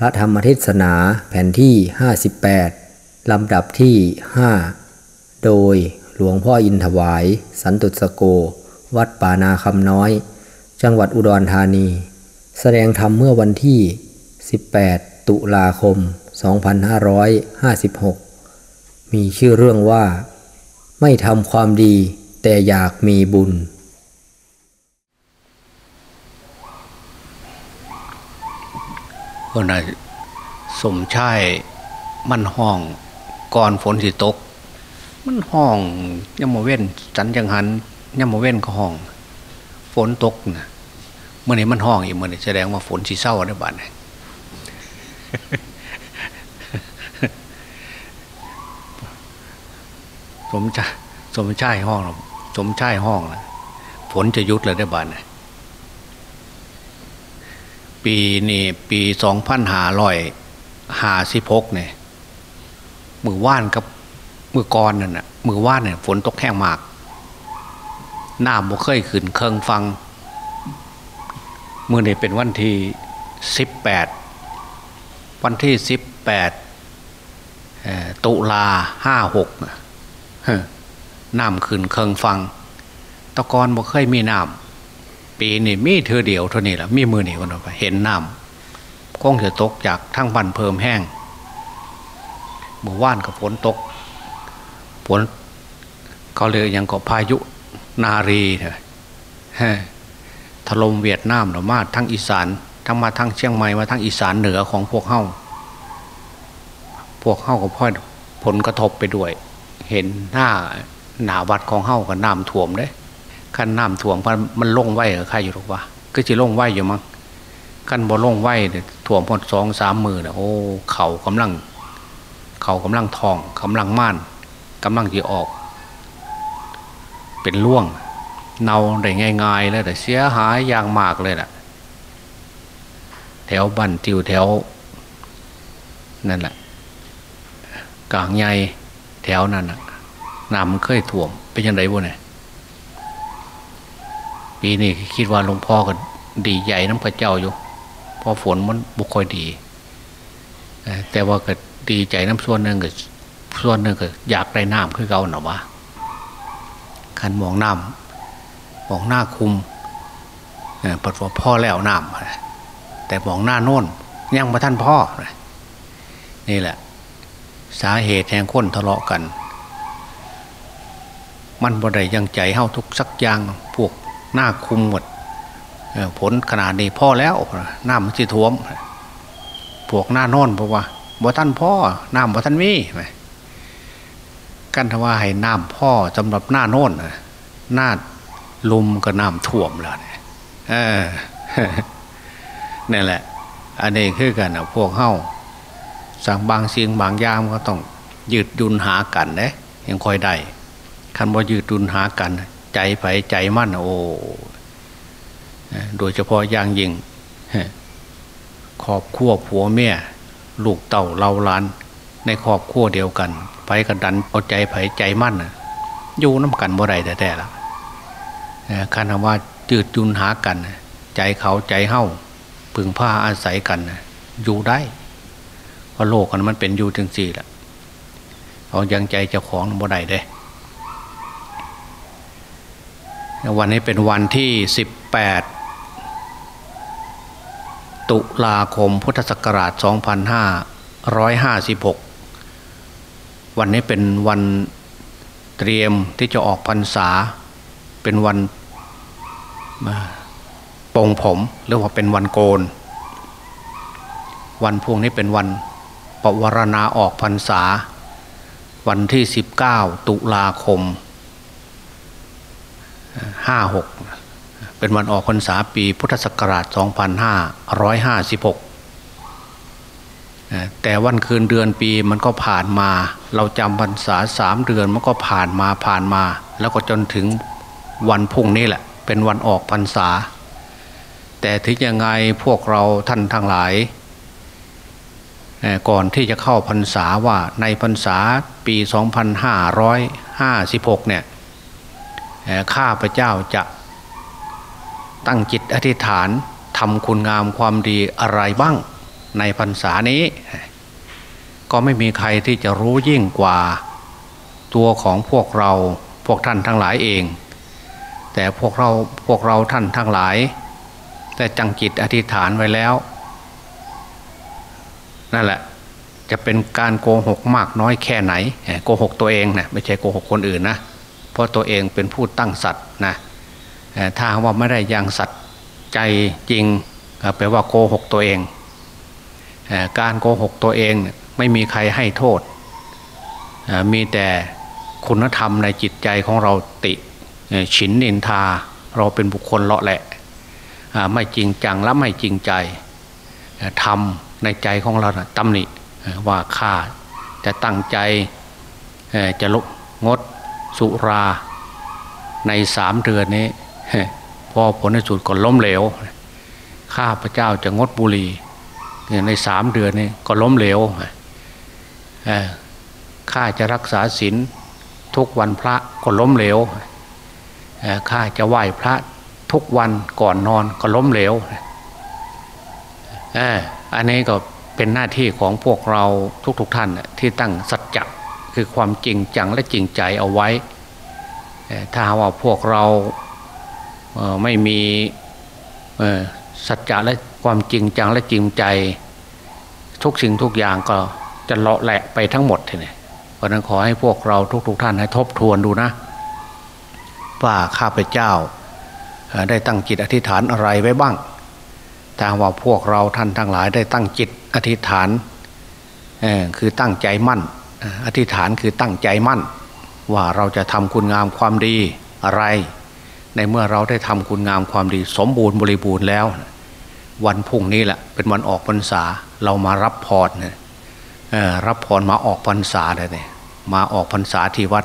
พระธรรมเทศนาแผ่นที่ 58 ลำดับที่ 5 โดยหลวงพ่ออินถวาย สันตุสโก วัดป่านาคำน้อย จังหวัดอุดรธานี แสดงธรรมเมื่อวันที่ 18 ตุลาคม 2556 มีชื่อเรื่องว่า ไม่ทำความดีแต่อยากมีบุญ คนน่ะสมชายมันห้องก่อนฝนสิตก มันห้องย่ำมเว้นสันจังหันย่ำมเว้นก็ห้อง ฝนตกนะเมื่อนี้มันห้องอีกเมื่อนี้แสดงว่าฝนสิเศร้าได้บ้านสมชายสมชายห้องสมชายห้องนะฝนจะยุดเลยได้บ้านย ปีนี่ปีสองพันหาร้อยหาสิบหกเนี่ยมือว่านกับมือกรนั่นน่ะมือว่านเนี่ยฝนตกแห้งมากน้ำบ่เคยขึ้นเคิงฟังมือนี่เป็นวันที่สิบแปดวันที่สิบแปดตุลาห้าหกน้ำขึ้นเคิงฟังตะกอนบ่เคยมีน้ำ ปีนี่มีเธอเดียวเท่านี้แหละมีมือหนีวันออกไปเห็นน้ำคงจะตกจากทั้งบันเพิ่มแห้งเมื่อว่านกับฝนตกฝนเขาเลยยังก็พายุนารีเถอะถล่มเวียดนามหรือมาทั้งอีสานทั้งมาทั้งเชียงใหม่มาทั้งอีสานเหนือของพวกเฮ้าพวกเฮ้าก็พ่อผลกระทบไปด้วย เห็นหน้าหนาวัดของเฮ้ากับน้ำท่วมเด้ ขั้นน้ำถ่วงมันมันลงไหวกับใครอยู่หรอวะก็จะลงไหวอยู่มั้งขั้นบ่ลงไหวเนี่ยถ่วงพอดสองสามมือเนี่ยโอ้เข่ากำลัง เข่ากำลังทองกำลังม่านกำลังจะออก เป็นล่วง เนาได้ง่าย ๆ เลยแต่เสียหายอย่างมากเลยแหละแถวบันติวแถว นั่นแหละกลางใหญ่แถวนั้นน่ะน้ำมันเคยถ่วมเป็นยังไงบ่เนี่ย ปีนี้คิดว่าหลวงพ่อก็ดีใหญ่น้ำพระเจ้าอยู่เพราะฝนมันบุคอยดี แต่ว่าก็ดีใจน้ำส่วนหนึ่งก็ส่วนหนึ่งก็อยากได้น้ำคือเก่าหนอวะขันมองน้ำมองหน้าคุมปัดว่าพ่อแล้วน้ำแต่มองหน้าโน่นยังมาท่านพ่อนี่แหละ สาเหตุแห่งคนทะเลาะกัน มันบ่ได้ยังใจเฮาทุกสักอย่าง หน้าคุมหมดผลขนาดนี้พ่อแล้วน้ำมันจะท่วมพวกหน้านอนเพราะว่าบ่ท่านพ่อน้ำบ่ท่านมีกันทว่าให้น้ำพ่อสำหรับหน้าน่นหน้าลุมก็น้ำท่วมแล้วเนี่ยนี่แหละ อันนี้คือกันนะพวกเฮ้าสั่งบางเสียงบางยามก็ต้องยืดยุนหากันเนะยังคอยได้คันบ่ายืดยุนหากัน ใจไผใจมั่นโอ้โดยเฉพาะอย่างยิ่งครอบครัวผัวเมียลูกเต่าเราล้าน ในครอบครัวเดียวกันไปกันดันเอาใจไผใจมั่นอยู่น้ากันบ่ได้แต่ละคันว่าจืดจุนหากัน ใจเขาใจเฮ้าพึงผ้าอาศัยกันอยู่ได้เพราะโลกมันเป็นอยู่ถึงสี่แหละเอายังใจเจ้าของบ่ได้เด้ วันนี้เป็นวันที่ 18 ตุลาคมพุทธศักราช 2556 วันนี้เป็นวันเตรียมที่จะออกพรรษา เป็นวันปงผมหรือว่าเป็นวันโกน วันพวกนี้เป็นวันปวารณาออกพรรษา วันที่ 19 ตุลาคม ห้าหกเป็นวันออกพรรษาปีพุทธศักราช 2556 แต่วันคืนเดือนปีมันก็ผ่านมา เราจำพรรษาสามเดือนมันก็ผ่านมาผ่านมา แล้วก็จนถึงวันพุ่งนี้แหละ เป็นวันออกพรรษา แต่ถึงยังไงพวกเราท่านทั้งหลาย ก่อนที่จะเข้าพรรษาว่าในพรรษาปี 2556 เนี่ย ข้าพเจ้าจะตั้งจิตอธิษฐานทำคุณงามความดีอะไรบ้างในพรรษานี้ ก็ไม่มีใครที่จะรู้ยิ่งกว่าตัวของพวกเราพวกท่านทั้งหลายเอง แต่พวกเราพวกเราท่านทั้งหลาย แต่จังจิตอธิษฐานไว้แล้ว นั่นแหละจะเป็นการโกหกมากน้อยแค่ไหนโกหกตัวเองนะไม่ใช่โกหกคนอื่นนะ เพราะตัวเองเป็นผู้ตั้งสัตว์นะถ้าว่าไม่ได้ยังสัตว์ใจจริงแปลว่าโกหกตัวเอง การโกหกตัวเองไม่มีใครให้โทษ มีแต่คุณธรรมในจิตใจของเราติฉินนินทาเราเป็นบุคคลเลาะแหละ ไม่จริงจังและไม่จริงใจทำในใจของเราตำหนิว่าข้าจะตั้งใจจะลดงด สุราในสามเดือนนี้พอผลในสุดก็ล้มเหลว ข้าพระเจ้าจะงดบุหรี่ในสามเดือนนี้ก็ล้มเหลวข้าจะรักษาศีลทุกวันพระก็ล้มเหลวข้าจะไหว้พระทุกวันก่อนนอนก็ล้มเหลวอันนี้ก็เป็นหน้าที่ของพวกเราทุกๆทท่านที่ตั้งสัจจะ คือความจริงจังและจริงใจเอาไว้ ถ้าว่าพวกเราไม่มีสัจจะและความจริงจังและจริงใจ ทุกสิ่งทุกอย่างก็จะเลาะแหละไปทั้งหมดทีนี้เพราะนั้นขอให้พวกเราทุกๆทท่านให้ทบทวนดูนะว่าข้าพเจ้าได้ตั้งจิตอธิษฐานอะไรไว้บ้างถ้าว่าพวกเราท่านทั้งหลายได้ตั้งจิตอธิษฐานคือตั้งใจมั่น อธิษฐานคือตั้งใจมั่น ว่าเราจะทำคุณงามความดีอะไร ในเมื่อเราได้ทำคุณงามความดี สมบูรณ์บริบูรณ์แล้ว วันพุ่งนี้แหละเป็นวันออกพรรษาเรามารับพรรับพรมาออกพรรษาเลยมาออกพรรษาที่วัด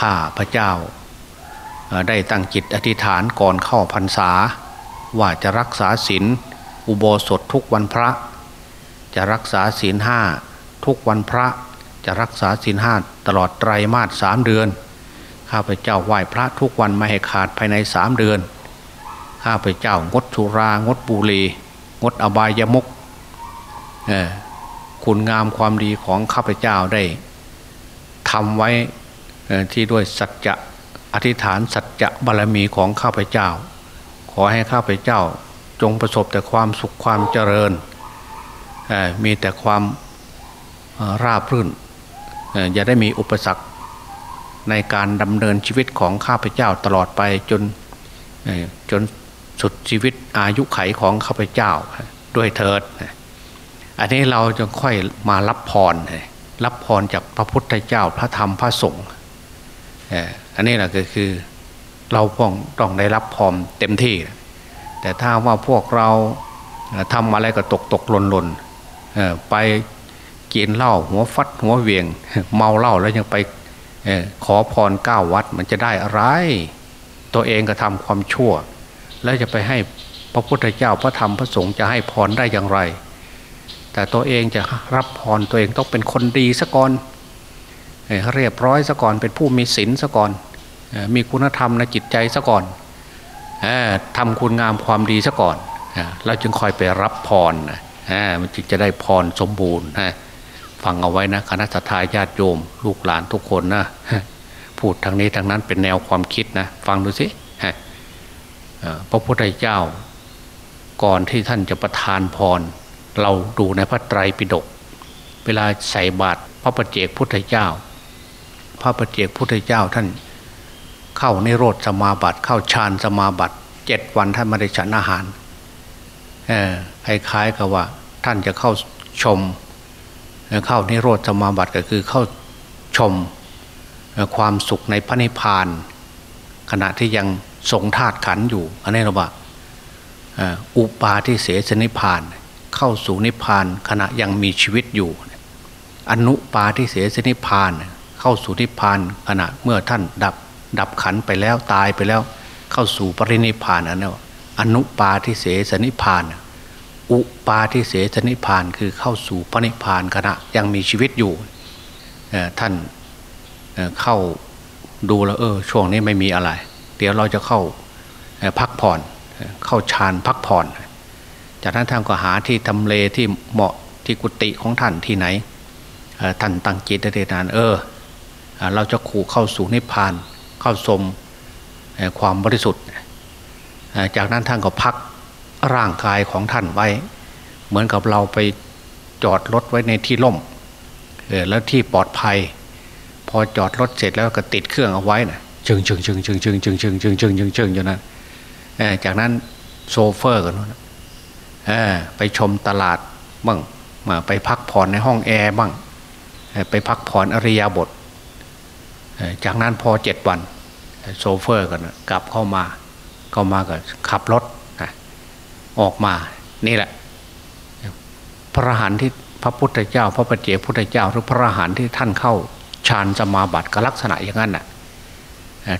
ข้าพระเจ้า ได้ตั้งจิตอธิษฐานก่อนเข้าพรรษา ว่าจะรักษาศีลอุโบสถทุกวันพระ จะรักษาศีลห้า ทุกวันพระจะรักษาศีลห้าตลอดไตรมาสสามเดือน ข้าพเจ้าไหว้พระทุกวันไม่ให้ขาดภายในสามเดือน ข้าพเจ้างดสุรางดบุหรี่งดอบายามุกคุณงามความดีของข้าพเจ้าได้ทำไว้ที่ด้วยสัจจะอธิษฐานสัจจะบารรมีของข้าพเจ้า ขอให้ข้าพเจ้าจงประสบแต่ความสุขความเจริญมีแต่ความ ราบรื่น อย่าได้มีอุปสรรคในการดำเนินชีวิตของข้าพเจ้าตลอดไปจนจนสุดชีวิตอายุไขของข้าพเจ้าด้วยเถิด อันนี้เราจะค่อยมารับพร รับพรจากพระพุทธเจ้าพระธรรมพระสงฆ์อันนี้แหละก็คือเราพ้องต้องได้รับพรเต็มที่ แต่ถ้าว่าพวกเราทำอะไรก็ตกตกหล่นหล่นไป กินเหล้าหัวฟัดหัวเวียง เมาเหล้าแล้วยังไปขอพรก้าวัดมันจะได้อะไร ตัวเองก็ทำความชั่ว แล้วจะไปให้พระพุทธเจ้าพระธรรมพระสงฆ์จะให้พรได้อย่างไร แต่ตัวเองจะรับพรตัวเองต้องเป็นคนดีซะก่อนเรียบร้อยซะก่อนเป็นผู้มีศีลซะก่อนมีคุณธรรมในจิตใจซะก่อนทำคุณงามความดีซะก่อนเราจึงคอยไปรับพรมันจึงจะได้พรสมบูรณ์ ฟังเอาไว้นะคณะทาญาติโยม ลูกหลานทุกคนนะพูดทางนี้ทางนั้นเป็นแนวความคิดนะ ฟังดูสิพระพุทธเจ้า ก่อนที่ท่านจะประทานพร เราดูในพระไตรปิฎกเวลาใส่บาตรพระประเจกพุทธเจ้า พระประเจกพุทธเจ้าท่าน เข้าในโรธสมาบัติเข้าฌานสมาบัติเจ็ดวันท่านไม่ได้ฉันอาหารคล้ายๆกับว่า ท่านจะเข้าชม เข้าในโรธสมาบัติก็คือเข้าชมความสุขในพระนิพพาน ขณะที่ยังทรงธาตุขันอยู่อันนี้เราว่าอุปาทิเสสนิพาน เข้าสู่นิพพานขณะยังมีชีวิตอยู่ อนุปาทิเสสนิพาน เข้าสู่นิพพานขณะเมื่อท่านดับดับขันไปแล้วตายไปแล้ว เข้าสู่ปรินิพานอันนี้อนุปาทิเสสนิพาน อุปาทิเสสนิพานคือเข้าสู่ปรินิพานขณะยังมีชีวิตอยู่ท่านเข้าดูแล้วเออช่วงนี้ไม่มีอะไร เดี๋ยวเราจะเข้าพักผ่อนเข้าฌานพักผ่อน จากนั้นท่านก็หาที่ทำเลที่เหมาะที่กุฏิของท่านที่ไหนท่านตั้งจิตได้นานเออ เราจะขู่เข้าสู่นิพพาน เข้าสมความบริสุทธิ์ จากนั้นท่านก็พัก ร่างกายของท่านไว้ เหมือนกับเราไปจอดรถไว้ในที่ล่มเออแล้วที่ปลอดภัย พอจอดรถเสร็จแล้วก็ติดเครื่องเอาไว้นะชึงชึงชึงชึงชึงชึงชึงชึงชึงชึงชึงอยู่นั้นจากนั้นโซเฟอร์กันนะไปชมตลาดบ้างมาไปพักผ่อนในห้องแอร์บ้างไปพักผ่อนอิริยาบถจากนั้นพอเจ็ดวันโชเฟอร์กันกลับเข้ามาเข้ามาก็ขับรถ ออกมานี่แหละ พระอรหันต์ที่พระพุทธเจ้า พระปัจเจกพุทธเจ้า หรือพระอรหันต์ที่ท่านเข้าฌานสมาบัติก็ลักษณะอย่างนั้นน่ะ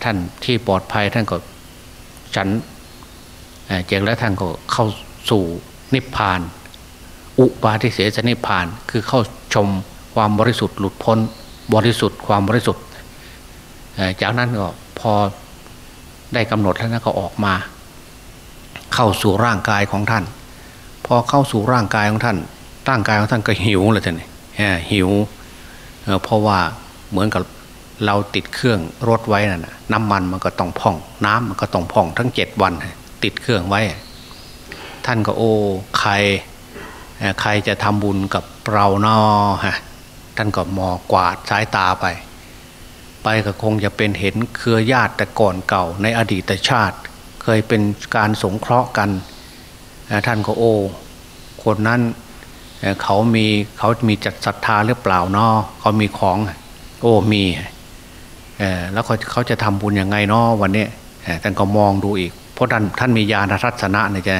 ท่านที่ปลอดภัยท่านก็ฉันเจงแล้วท่านก็เข้าสู่นิพพาน อุปาทิเสสนิพพานคือเข้าชมความบริสุทธิ์หลุดพ้นบริสุทธิ์ความบริสุทธิ์จากนั้นก็พอได้กำหนดแล้วก็ออกมา เข้าสู่ร่างกายของท่าน พอเข้าสู่ร่างกายของท่าน ร่างกายของท่านก็หิวเลยท่านหิวเพราะว่าเหมือนกับเราติดเครื่องรถไว้น่ะน้ำมันมันก็ต้องพอง น้ำมันก็ต้องพองทั้งเจ็ดวัน ติดเครื่องไว้ ท่านก็โอ้ใครใครจะทำบุญกับเรานอฮะท่านก็มอกวาดสายตาไป ไปก็คงจะเป็นเห็นเครือญาติแต่ก่อนเก่าในอดีตชาติ เคยเป็นการสงเคราะห์กัน ท่านก็โอ้คนนั้นเขามีเขามีจัดศรัทธาหรือเปล่านาะเขามีของ โอ้มีแล้วเขาเขาจะทำบุญยังไงนาะวันนี้ท่านก็มองดูอีก เพราะท่านท่านมีญาณทัศนะเนี่ยจะ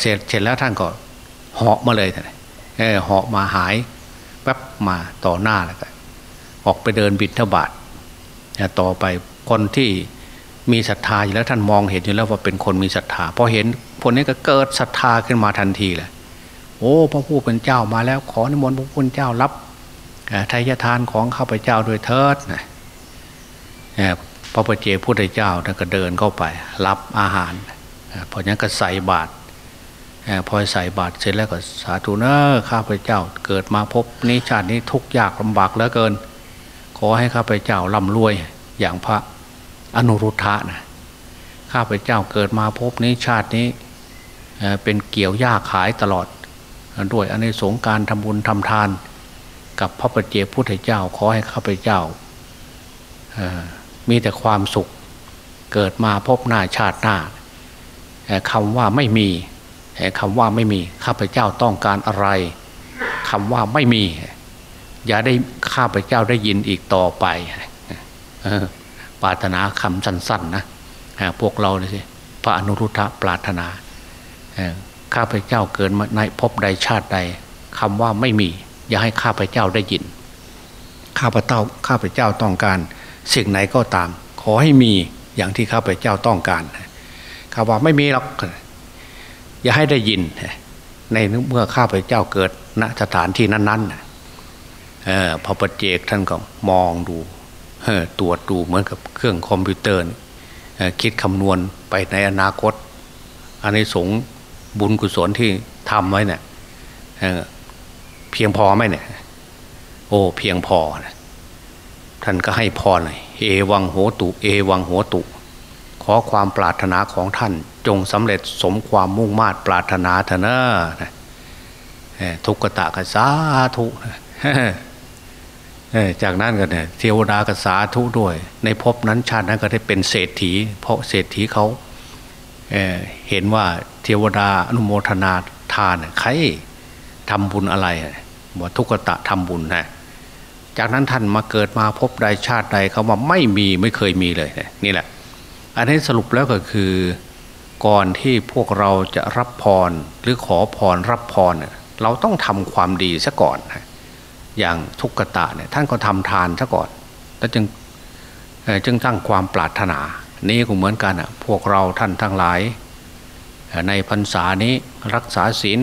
เสร็จเสร็จแล้วท่านก็เหาะมาเลยเหาะมาหายแป๊บมาต่อหน้าแล้วก็ออกไปเดินบิณฑบาตต่อไปคนที่ มีศรัทธาอยู่แล้วท่านมองเห็นอยู่แล้วว่าเป็นคนมีศรัทธาพอเห็นคนนี้ก็เกิดศรัทธาขึ้นมาทันทีเลยโอ้พระผู้เป็นเจ้ามาแล้วขอนิมนต์พระผู้เป็นเจ้ารับทายทานของข้าพเจ้าโดยเทิดนะพระปเจพุทธเจ้าท่านก็เดินเข้าไป รับอาหารพอนั้นก็ใส่บาตรพอใส่บาตรเสร็จแล้วก็สาธุเนอข้าพเจ้าเกิดมาพบนี้ชาตินี้ทุกยากลำบากเหลือเกิน ขอให้ข้าพเจ้าร่ำรวยอย่างพระ อนุรุทธะนะข้าพเจ้าเกิดมาพบนี้ชาตินี้เป็นเกี่ยวหญ้าขายตลอด ด้วยอเนกสงการทำบุญทำทาน กับพระปเจพุทธเจ้าขอให้ข้าพเจ้ามีแต่ความสุข เกิดมาพบหน้าชาติหน้าคำว่าไม่มีคำว่าไม่มีข้าพเจ้าต้องการอะไรคำว่าไม่มี อย่าได้ข้าพเจ้าได้ยินอีกต่อไป ปรารถนาคำสั้นๆนะพวกเราเลยสิพระอนุรุทธะปรารถนาข้าพเจ้าเกิดในภพใดชาติใดคำว่าไม่มี อย่าให้ข้าพเจ้าได้ยิน ข้าพเจ้าข้าพเจ้าต้องการสิ่งไหนก็ตาม ขอให้มีอย่างที่ข้าพเจ้าต้องการคำว่าไม่มีหรอกอย่าให้ได้ยินในเมื่อข้าพเจ้าเกิดณสถานที่นั้นๆพอประเจกท่านก็มองดู ตรวจดูเหมือนกับเครื่องคอมพิวเตอร์คิดคำนวณไปในอนาคต อันนี้สงบุญกุศลที่ทำไว้เนี่ยเพียงพอไหมเนี่ย โอ้เพียงพอนะท่านก็ให้พรเลยเอวังโหตุ เอวังโหตุ ขอความปรารถนาของท่าน จงสำเร็จสมความมุ่งมา่ปรารถนาเถอะนะทุกตะกสาธุ จากนั้นก็เนี่ยเทวดากสาธุด้วย ในภพนั้นชาตินั้นก็ได้เป็นเศรษฐี เพราะเศรษฐีเขาเเห็นว่าเทวดาอนุโมทนาทานใครทำบุญอะไรว่าทุกตะทำบุญนะจากนั้นท่านมาเกิดมาพบใดชาติใดเขาว่าไม่มีไม่เคยมีเลยนี่แหละ อันนี้สรุปแล้วก็คือก่อนที่พวกเราจะรับพรหรือขอพรรับพรเราต้องทำความดีซะก่อน อย่างทุกตะเนี่ยท่านก็ทำทานซะก่อน แล้วจึงจึงตั้งความปรารถนา นี้ก็เหมือนกันอะพวกเราท่านทั้งหลาย ในพรรษานี้รักษาศีล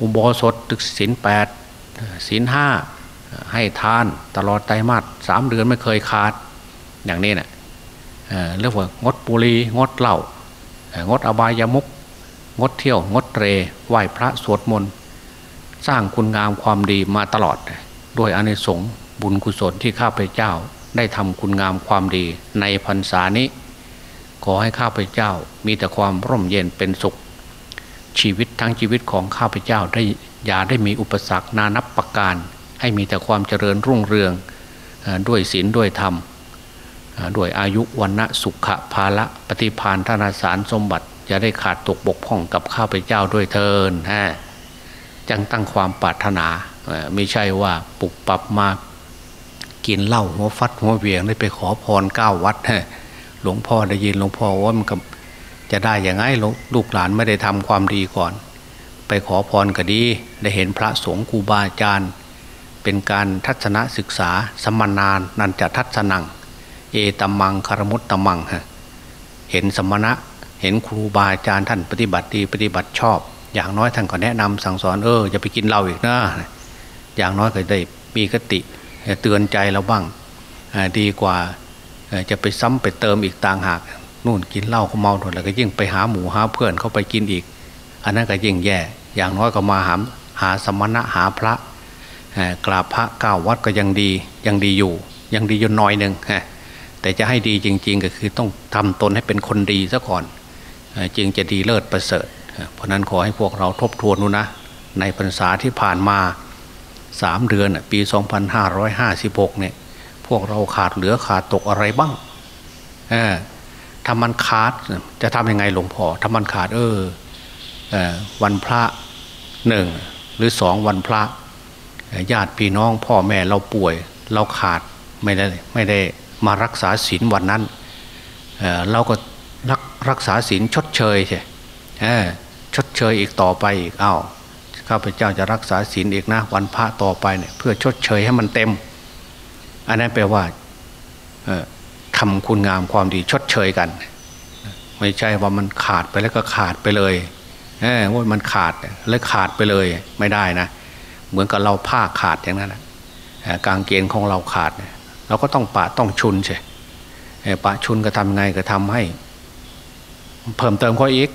อุโบสถตึกศีลแปดศีลห้าให้ทานตลอดไตรมาสสามเดือนไม่เคยขาดอย่างนี้เนะ่ยเรียกว่างดบุรีงดเหล้างดอบายามุกงดเที่ยว งดเตรไหว้พระสวดมนต์ สร้างคุณงามความดีมาตลอด ด้วยอานิสงส์บุญกุศลที่ข้าพเจ้าได้ทำคุณงามความดีในพรรษานี้ ขอให้ข้าพเจ้ามีแต่ความร่มเย็นเป็นสุข ชีวิตทั้งชีวิตของข้าพเจ้าได้อย่าได้มีอุปสรรคนานับประการ ให้มีแต่ความเจริญรุ่งเรืองด้วยศีลด้วยธรรมด้วยอายุวันณะสุขภาละปฏิพานธนาสารสมบัติจะได้ขาดตกบกพร่องกับข้าพเจ้าด้วยเทินฮะ จังตั้งความปรารถนาไม่ใช่ว่าปุกปับมากินเหล้าหัวฟัดหัวเวียงได้ไปขอพรเก้าวัดหลวงพ่อได้ยินหลวงพ่อว่ามันจะได้อย่างไงลูกหลานไม่ได้ทำความดีก่อน ไปขอพรก็ดีได้เห็นพระสงฆ์ครูบาอาจารย์ เป็นการทัศนศึกษาสมนานนันจะทัศนัง เอตมังคารมุตตมังฮะเห็นสมณะเห็นครูบาอาจารย์ท่านปฏิบัติดีปฏิบัติชอบ อย่างน้อยท่านก็แนะนำสั่งสอนเอออย่าไปกินเหล้าอีกนะอย่างน้อยก็ได้มีกติเตือนใจเราบ้างดีกว่าจะไปซ้ำไปเติมอีกต่างหากนู่นกินเหล้าเขาเมาหมดแล้วก็ยิ่งไปหาหมูหาเพื่อนเขาไปกินอีก อันนั้นก็ยิ่งแย่ อย่างน้อยก็มาหาหาสมณะหาพระกราบพระเก้าวัดก็ยังดียังดีอยู่ ยังดีอยู่น้อยหนึ่งแต่จะให้ดีจริง ๆ ก็คือต้องทำตนให้เป็นคนดีซะก่อนจึงจะดีเลิศประเสริฐ เพราะนั้นขอให้พวกเราทบทวนดูนะ ในพรรษาที่ผ่านมาสามเดือนปี 2556 เนี่ย พวกเราขาดเหลือขาดตกอะไรบ้างถ้ามันขาดจะทำยังไงหลวงพ่อถ้ามันขาดเออวันพระหนึ่งหรือสองวันพระญาติพี่น้องพ่อแม่เราป่วย เราขาดไม่ได้ไม่ได้มารักษาศีลวันนั้นเเราก็รักรักษาศีลชดเชยใช่ ชดเชยอีกต่อไปอีกอา้าวข้าพเจ้าจะรักษาศีลอีกนะวันพระต่อไปเนี่ยเพื่อชดเชยให้มันเต็ม อันนั้นแปลว่าทำคุณงามความดีชดเชยกัน ไม่ใช่ว่ามันขาดไปแล้วก็ขาดไปเลยว่ามันขาดแล้วขาดไปเลยไม่ได้นะ เหมือนกับเราผ้าขาดอย่างนั้นนะกางเกณฑ์ของเราขาดเราก็ต้องปะต้องชุนใช่ปะชุนก็ทำไงก็ทำให้ เพิ่มเติมเข้ออีก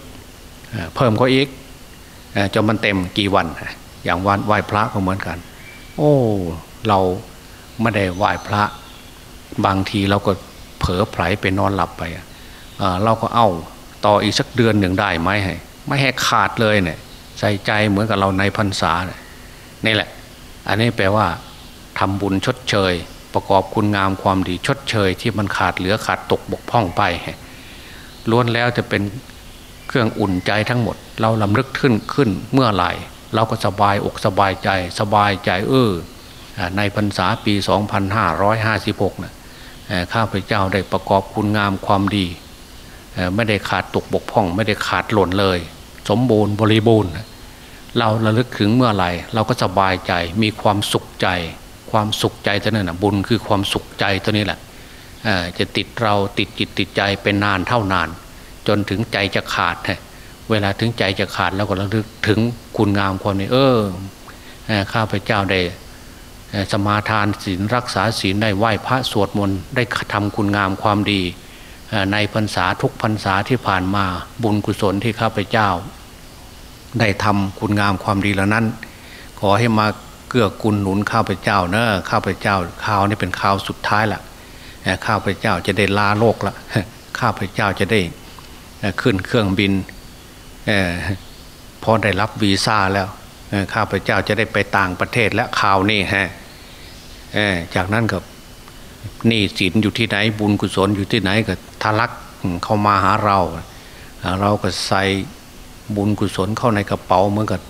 เพิ่มข้ออีกจนมันเต็มกี่วัน อย่างวันไหว้พระก็เหมือนกัน โอ้ เราไม่ได้ไหว้พระ บางทีเราก็เผลอไผลไปนอนหลับไปเราก็เอาต่ออีกสักเดือนหนึ่งได้ไหมให้ไม่ให้ขาดเลยเนี่ยใส่ใจเหมือนกับเราในพรรษาเนี่ยนี่แหละ อันนี้แปลว่าทำบุญชดเชย ประกอบคุณงามความดีชดเชย ที่มันขาดเหลือขาดตกบกพร่องไปล้วนแล้วจะเป็น เครื่องอุ่นใจทั้งหมด เราลำลึกขึ้นขึ้นเมื่อไหร่ เราก็สบายอกสบายใจ สบายใจเออในพรรษาปี 2556นะข้าพเจ้าได้ประกอบคุณงามความดี ไม่ได้ขาดตกบกพร่อง ไม่ได้ขาดหล่นเลย สมบูรณ์บริบูรณ์ เราระลึกถึงเมื่อไหร่ เราก็สบายใจมีความสุขใจ ความสุขใจตัวนั้นนะบุญคือความสุขใจตัวนี้แหละจะติดเราติดจิตติดใจเป็นนานเท่านาน จนถึงใจจะขาดเวลาถึงใจจะขาดแล้วก็ระลึกถึงคุณงามความนี้เออข้าพเจ้าได้สมาทานศีลรักษาศีลได้ไหว้พระสวดมนต์ได้ทำคุณงามความดี ในพรรษาทุกพรรษาที่ผ่านมาบุญกุศลที่ข้าพเจ้า ได้ทำคุณงามความดีแล้วนั้น ขอให้มาเกื้อกูลหนุนข้าพเจ้าเนอะข้าพเจ้าข่าวนี้เป็นข่าวสุดท้ายละข้าพเจ้าจะได้ลาโลกละข้าพเจ้าจะได้ ขึ้นเครื่องบินอพอได้รับวีซ่าแล้วข้าพเจ้าจะได้ไปต่างประเทศและข่าวนี่ฮะจากนั้นก็นี่ศีลอยู่ที่ไหนบุญกุศลอยู่ที่ไหนก็ทะลักเข้ามาหาเรา เราก็ใส่บุญกุศลเข้าในกระเป๋าเหมือนกับ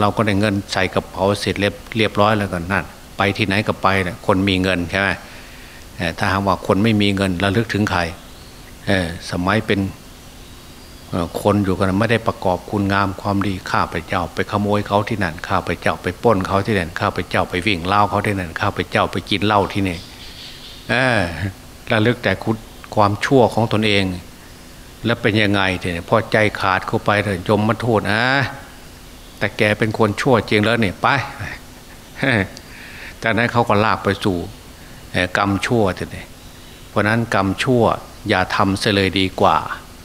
เราก็ได้เงินใส่กระเป๋าเสร็จเรียบเรียบร้อยแล้วก็นั่นไปที่ไหนก็ไปนะคนมีเงินใช่ไหมถ้าหากว่าคนไม่มีเงินระลึกถึงใครสมัยเป็น คนอยู่กันไม่ได้ประกอบคุณงามความดีข้าไปเจ้า ไปขโมยเขาที่นั่นข้าไปเจ้าไปป้นเขาที่นั่นข้าไปเจ้าไปวิ่งเล่าเขาที่นั่นข้าไปเจ้าไปกินเหล้าที่นี่เออระลึกแต่คุณความชั่วของตนเอง แล้วเป็นยังไงเนี่ยพอใจขาดเข้าไปเลยยมมาโทษอะแต่แกเป็นคนชั่วจริงแล้วเนี่ยไปจากนั้นเขาก็ลากไปสู่กรรมชั่วทีนี้เพราะนั้นกรรมชั่วอย่าทำเสียเลยดีกว่า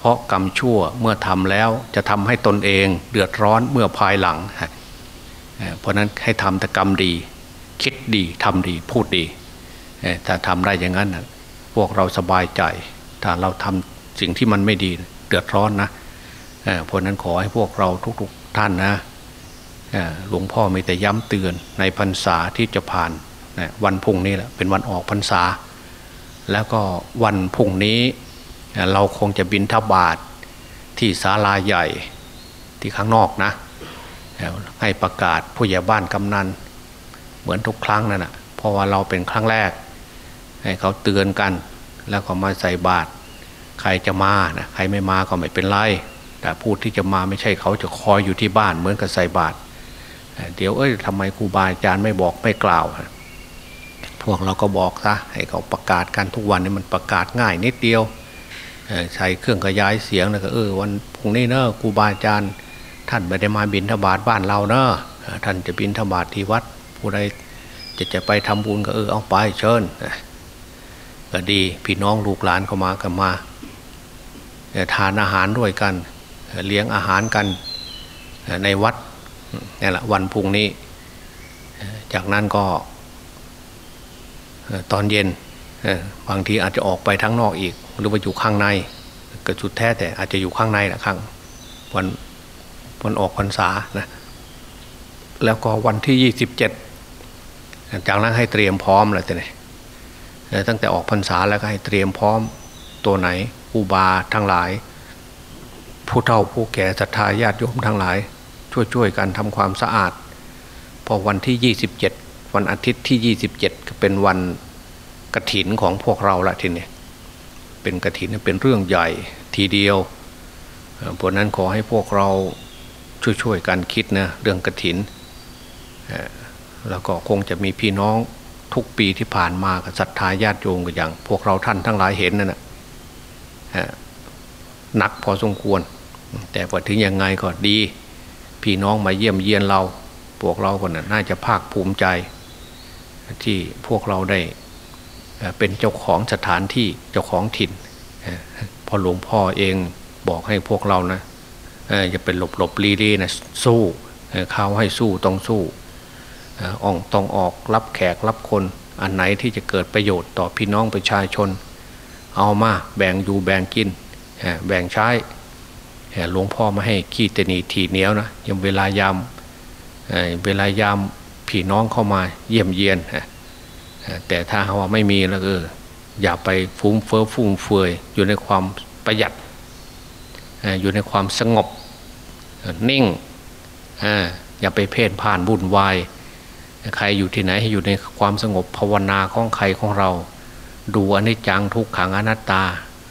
ราะราะกรรมชั่วเมื่อทำแล้วจะทำให้ตนเองเดือดร้อนเมื่อภายหลัง เพราะนั้นให้ทำแต่กรรมดี คิดดีทำดีพูดดี ถ้าทำได้อย่างนั้นพวกเราสบายใจ ถ้าเราทำสิ่งที่มันไม่ดีเดือดร้อนนะเพราะนั้นขอให้พวกเราทุกๆท่านนะหลวงพ่อมีแต่ย้ำเตือนในพรรษาที่จะผ่านวันพุ่งนี้แหละเป็นวันออกพรรษา แล้วก็วันพุ่งนี้ เราคงจะบินทบาทที่ศาลาใหญ่ที่ข้างนอกนะ ให้ประกาศผู้ใหญ่บ้านกำนันเหมือนทุกครั้งนั่นแหะเพราะว่าเราเป็นครั้งแรก ให้เขาเตือนกัน แล้วก็มาใส่บาตรใครจะมานะใครไม่มาก็ไม่เป็นไรแต่ผู้ที่จะมาไม่ใช่เขาจะคอยอยู่ที่บ้านเหมือนกับใส่บาตรเดี๋ยวเอ้ยทำไมครูบาอาจารย์ไม่บอกไม่กล่าว พวกเราก็บอกซะให้เขาประกาศกันทุกวันนี้มันประกาศง่ายนิดเดียว ใช้เครื่องขยายเสียงนะก็เออวันพรุ่งนี้เนอะครูบาอาจารย์ท่านไม่ได้มาบินทบาทบ้านเราเนอะท่านจะบินทบาทที่วัด ผู้ใดจะจะไปทำบุญก็เออเอาไปเชิญก็ดีพี่น้องลูกหลานเข้ามากันมาทานอาหารด้วยกัน เลี้ยงอาหารกันในวัดนี่แหละวันพุ่งนี้ จากนั้นก็ตอนเย็นบางทีอาจจะออกไปทั้งนอกอีก หรือว่าอยู่ข้างในเก็สุดแท้แต่อาจจะอยู่ข้างในนะข้างวันวันออกพรรษานะแล้วก็วันที่ยี่สิบเจ็ดจากนั้นให้เตรียมพร้อมเลยแต่ไหนตั้งแต่ออกพรรษาแล้วก็ให้เตรียมพร้อมตัวไหนอุบาทั้งหลาย ผู้เฒ่าผู้แก่ศรัทธาญาติโยมทั้งหลาย ช่วยๆกันทำความสะอาด พอวันที่ 27 วันอาทิตย์ที่ 27 ก็เป็นวันกระถินของพวกเราละทีนี้ เป็นกระถินเป็นเรื่องใหญ่ทีเดียวเพราะนั้นขอให้พวกเราช่วยๆกันคิดนะเรื่องกระถินแล้วก็คงจะมีพี่น้องทุกปีที่ผ่านมากับศรัทธาญาติโยมกันอย่าง พวกเราท่านทั้งหลายเห็นนั่นแหะหนักพอสมควร แต่พอถึงยังไงก็ดี พี่น้องมาเยี่ยมเยียนเรา พวกเราคนน่าจะภาคภูมิใจ ที่พวกเราได้ เป็นเจ้าของสถานที่เจ้าของถิ่นพอหลวงพ่อเองบอกให้พวกเรานะจะเป็นหลบหลบลีลีนะสู้เขาให้สู้ต้องสู้อ่องต้องออกรับแขกรับคน อันไหนที่จะเกิดประโยชน์ต่อพี่น้องประชาชน เอามาแบ่งอยู่แบ่งกินแบ่งใช้หลวงพ่อมาให้ขี้ตนีทีเหนียวนะยังเวลายามเวลายามพี่น้องเข้ามาเยี่ยมเยียน แต่ถ้าว่าไม่มีแล้วเอออย่าไปฟุ้งเฟ้อฟุ่มเฟือยอยู่ในความประหยัดอยู่ในความสงบนิ่งอย่าไปเพ่นผ่านบุ่นวายใครอยู่ที่ไหนให้อยู่ในความสงบภาวนาของใครของเรา ดูอนิจจังทุกขังอนัตตา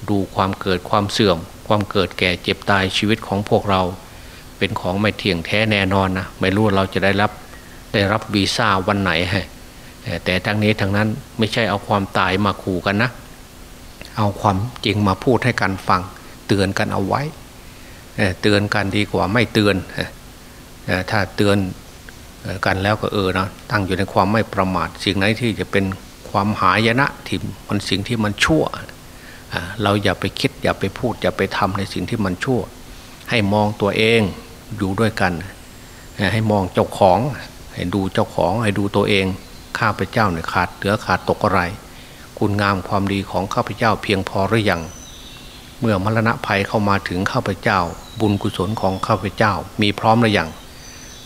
ดูความเกิดความเสื่อม ความเกิดแก่เจ็บตายชีวิตของพวกเรา เป็นของไม่เที่ยงแท้แน่นอนนะไม่รู้เราจะได้รับได้รับวีซ่าวันไหนฮะ แต่ทั้งนี้ทั้งนั้นไม่ใช่เอาความตายมาขู่กันนะ เอาความจริงมาพูดให้กันฟัง เตือนกันเอาไว้เตือนกันดีกว่าไม่เตือนถ้าเตือนกันแล้วก็เออนะตั้งอยู่ในความไม่ประมาท สิ่งไหนที่จะเป็นความหายนะที่มันสิ่งที่มันชั่ว เราอย่าไปคิดอย่าไปพูด อย่าไปทำในสิ่งที่มันชั่ว ให้มองตัวเองอยู่ด้วยกัน ให้มองเจ้าของ ให้ดูเจ้าของให้ดูตัวเอง ข้าพเจ้าเนี่ยขาดเหลือขาดตกอะไร คุณงามความดีของข้าพเจ้าเพียงพอหรือยัง เมื่อมรณะภัยเข้ามาถึงข้าพเจ้า บุญกุศลของข้าพเจ้ามีพร้อมหรือยัง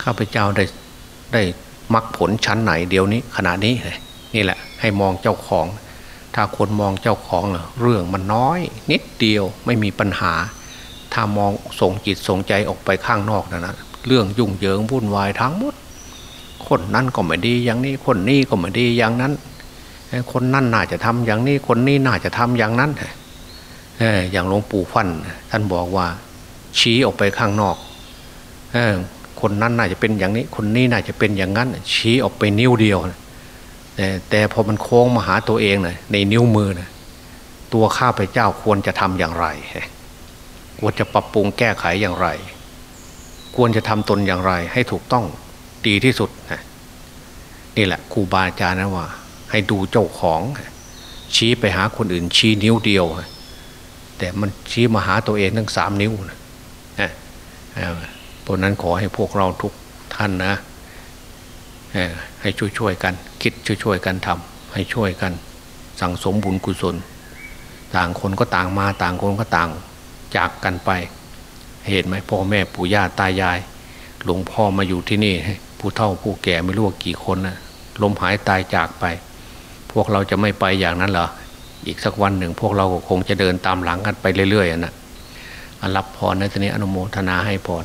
ข้าพเจ้าได้ได้มักผลชั้นไหนเดี๋ยวนี้ขณะนี้นี่แหละ ให้มองเจ้าของ ถ้าคนมองเจ้าของเรื่องมันน้อย นิดเดียวไม่มีปัญหา ถ้ามองส่งจิตส่งใจออกไปข้างนอกนะนะเรื่องยุ่งเหยิงวุ่นวายทั้งหมด คนนั้นก็ไม่ดีอย่างนี้คนนี้ก็ไม่ดีอย่างนั้น คนนั่นน่าจะทำอย่างนี้คนนี้น่าจะทำอย่างนั้นอย่างหลวงปู่ฟันท่านบอกว่า ชี้ออกไปข้างนอกคนนั้นน่าจะเป็นอย่างนี้ คนนี้น่าจะเป็นอย่างนั้น ชี้ออกไปนิ้วเดียวแต่แต่พอมันโค้งมาหาตัวเองนะในนิ้วมือนะตัวข้าพเจ้าควรจะทำอย่างไรควรจะปรับปรุงแก้ไขอย่างไร ควรจะทำตนอย่างไรให้ถูกต้อง ดีที่สุดนี่แหละครูบาอาจารย์นะว่า ให้ดูเจ้าของ ชี้ไปหาคนอื่น ชี้นิ้วเดียว แต่มันชี้มาหาตัวเองทั้งสามนิ้วนะนะเพราะนั้นขอให้พวกเราทุกท่านนะให้ช่วยๆกัน คิดช่วยๆกันทำให้ช่วยกัน สั่งสมบุญกุศล ต่างคนก็ต่างมาต่างคนก็ต่างจากกันไป เห็นไหมพ่อแม่ปู่ย่าตายาย หลวงพ่อมาอยู่ที่นี่ ผู้เฒ่าผู้แก่ไม่รู้กี่คนนะลมหายตายจากไป พวกเราจะไม่ไปอย่างนั้นเหรออีกสักวันหนึ่ง พวกเราก็คงจะเดินตามหลังกันไปเรื่อยๆนะรับพรในตอนนี้อนุโมทนาให้พร